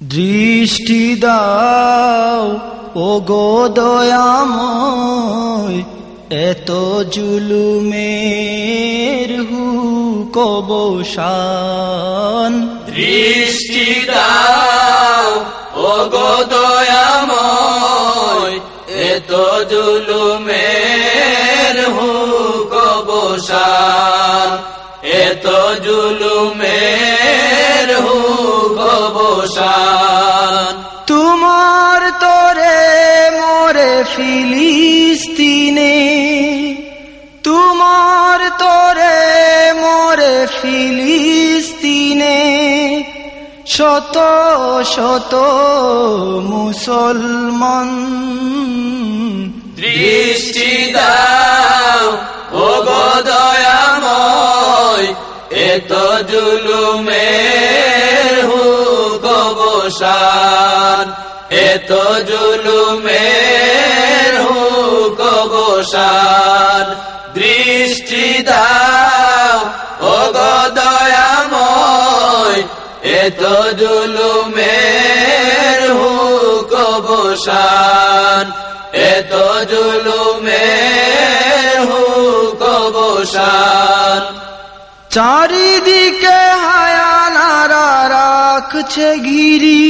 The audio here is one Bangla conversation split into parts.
দৃষ্টি দাও ও গো এত জুলুমের হু কবসান দৃষ্টি দাও ও গো দয়াময়, এত জুলুমের হুক বসান এত জুলুমের ফিলিস্তিনে, তোমার তরে মরে ফিলিস্তিনে, শত শত মুসলমান। দৃষ্টি দাও এত জুলুমের হুক বসান এত জুলুমের বসান দৃষ্টি দাও ও গো দয়াময়, এত জুলুমের হুক বসান এত জুলুমের হুক বসান চারিদিকে হায়ানারা রাখছে গিরি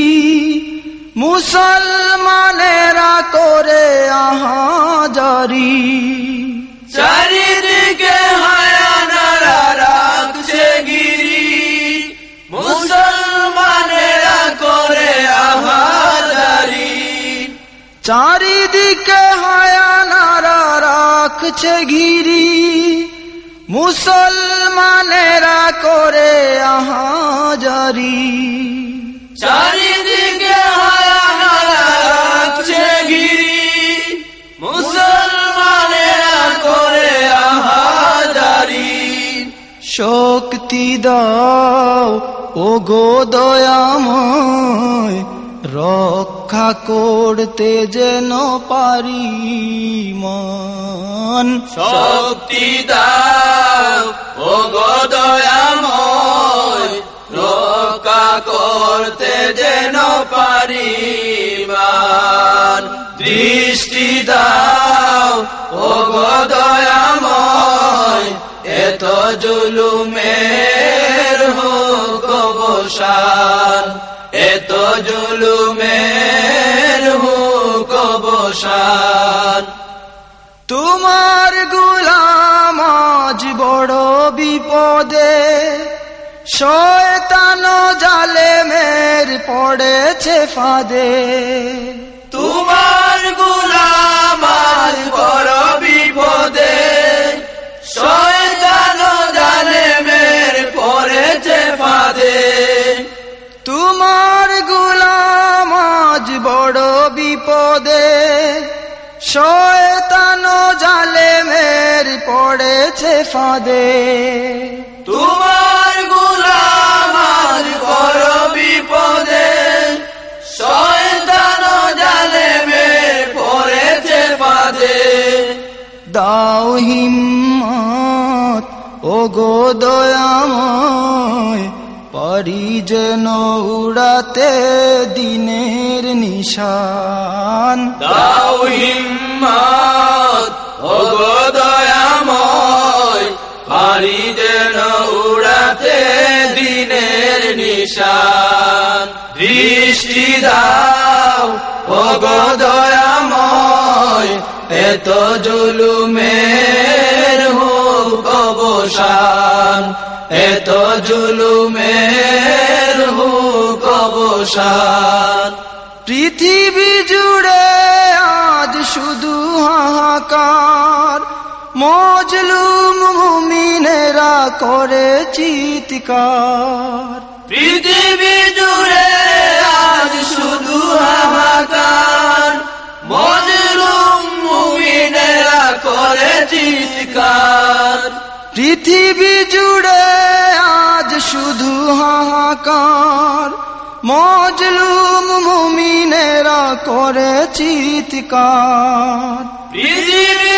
মুসলমানেরা করে আহাজারি। চারিদিকে হায়ানারা রাখছে গিরি। মুসলমানেরা করে আহাজারি। চারিদিকে হায়ানারা রাখছে গিরি। মুসলমানেরা করে আহাজারি। চারিদিকে শক্তি দাও ও গো দয়াময়, রক্ষা করতে যেন পারি মন। শক্তি দাও ও গো দয়াময়, রক্ষা করতে যেন পারিমান দৃষ্টি দাও ও গো দয়াময় এত জুলুমের হোক বসান এত জুলুমের হোক বসান তোমার গুলাম আজ বড় বিপদে, শয়তান জালে মের পড়েছে ফাঁদে। তোমার গুলাম আজ বড় বিপদে, শয়তান পড়েছে ফাঁদে তোমার গুলাম আজ বড় বিপদে শয়তান পড়েছে ফাঁদে দাও হিম্মত ও গো দয়াময় পারি যেন উড়াতে দিনের নিশান। দাও হিম্মত ও গো পারি যেন উড়াতে দিনের নিশান। দৃষ্টি দাও ও গো দয়াময়, এত জুলুমের হোক অবসান। এত জুলুমের হোক অবসান। পৃথিবী জুড়ে আজ শুধু হাহাকার মুমিনেরা করে চিৎকার। পৃথিবী জুড়ে আজ শুধু হাহাকার। মজলুম মুমিনেরা করে চিৎকার। পৃথিবী জুড়ে আজ শুধু হাহাকার। মজলুম মুমিনেরা করে চিৎকার। পৃথিবী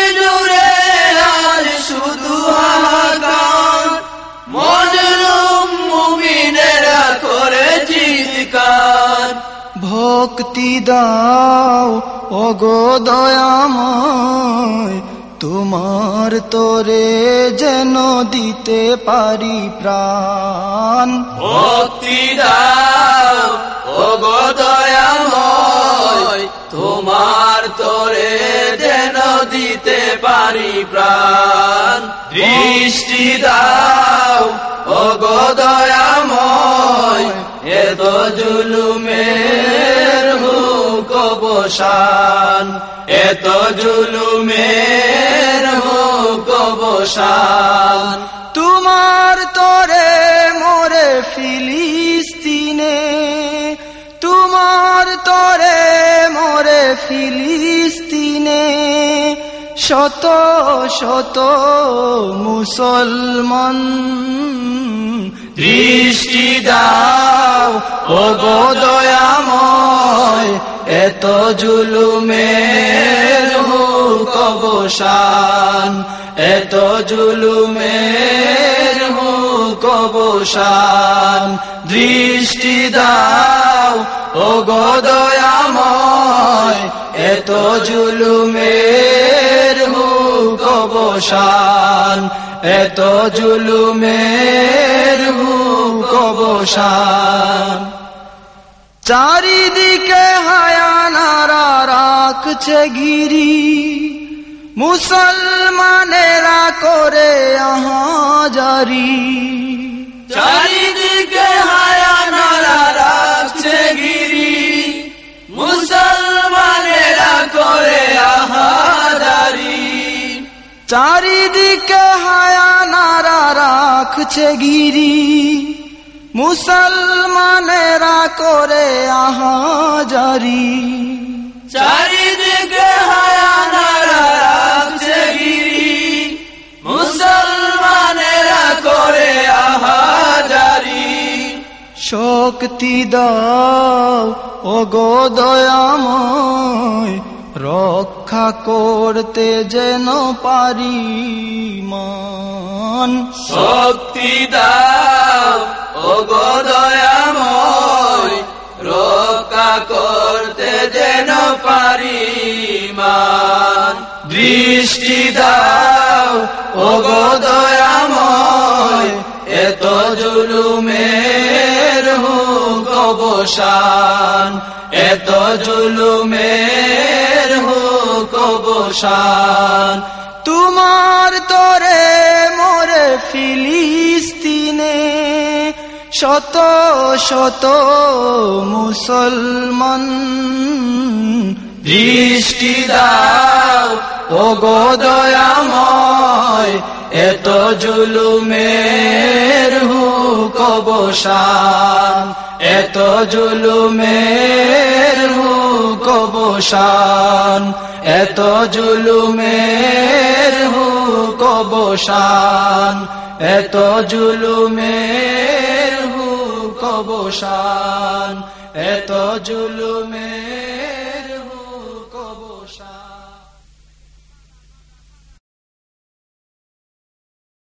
শক্তি দাও, ওগো দয়াময়, তোমার তোরে যেন দিতে পারি প্রাণ। ভক্তি দাও ও গো দয়াময়, তোমার তোরে যেন দিতে পারি প্রাণ। দৃষ্টি দাও ও গো দয়াময় এত জুলুমের হুক বসান এত জুলুমের হুক বসান তোমার তরে মোরে ফিলিস্তিনে, তোমার তরে মোরে ফিলিস্তিনে, শত শত মুসলমান। দৃষ্টি দাও ও গো দয়াময় এত জুলুমের হুক বসান এত জুলুমের হুক বসান দৃষ্টি দাও ও গো দয়াময়, এত জুলুমের হুক বসান এত জুলুমের হুক বসান চারিদিকে হায়ানারা রাখছে গিরি। মুসলমানেরা করে আহাজারি। চারিদিকে হায়ানারা রাখছে গিরি। মুসলমানেরা করে আহাদারি চারিদিকে হায়ানারা রাখছে গিরি। মুসলমানেরা করে আহাজারি। চারিদিকে হায়ানারা রাখছে গিরি মুসলমানেরা করে আহাদারি শক্তি দাও ও গো দয়াময় রক্ষা করতে যেন পারি মান। শক্তি দাও ও দয়াময়, রক্ষা করতে যেন পারি মান। দৃষ্টি দাও ও দয়াময়, এত জুলুমের হুক বসান এত জুলুমের হুক বসান তোমার তরে মোরে ফিলিস্তিনে শত শত মুসলমান দৃষ্টি দাও ও গো দয়াময়, এত জুলুমের হুক বসান এত জুলুমের হুক বসান এত জুলুমের হুক বসান এত জুলুমের হুক বসান এত জুলুমের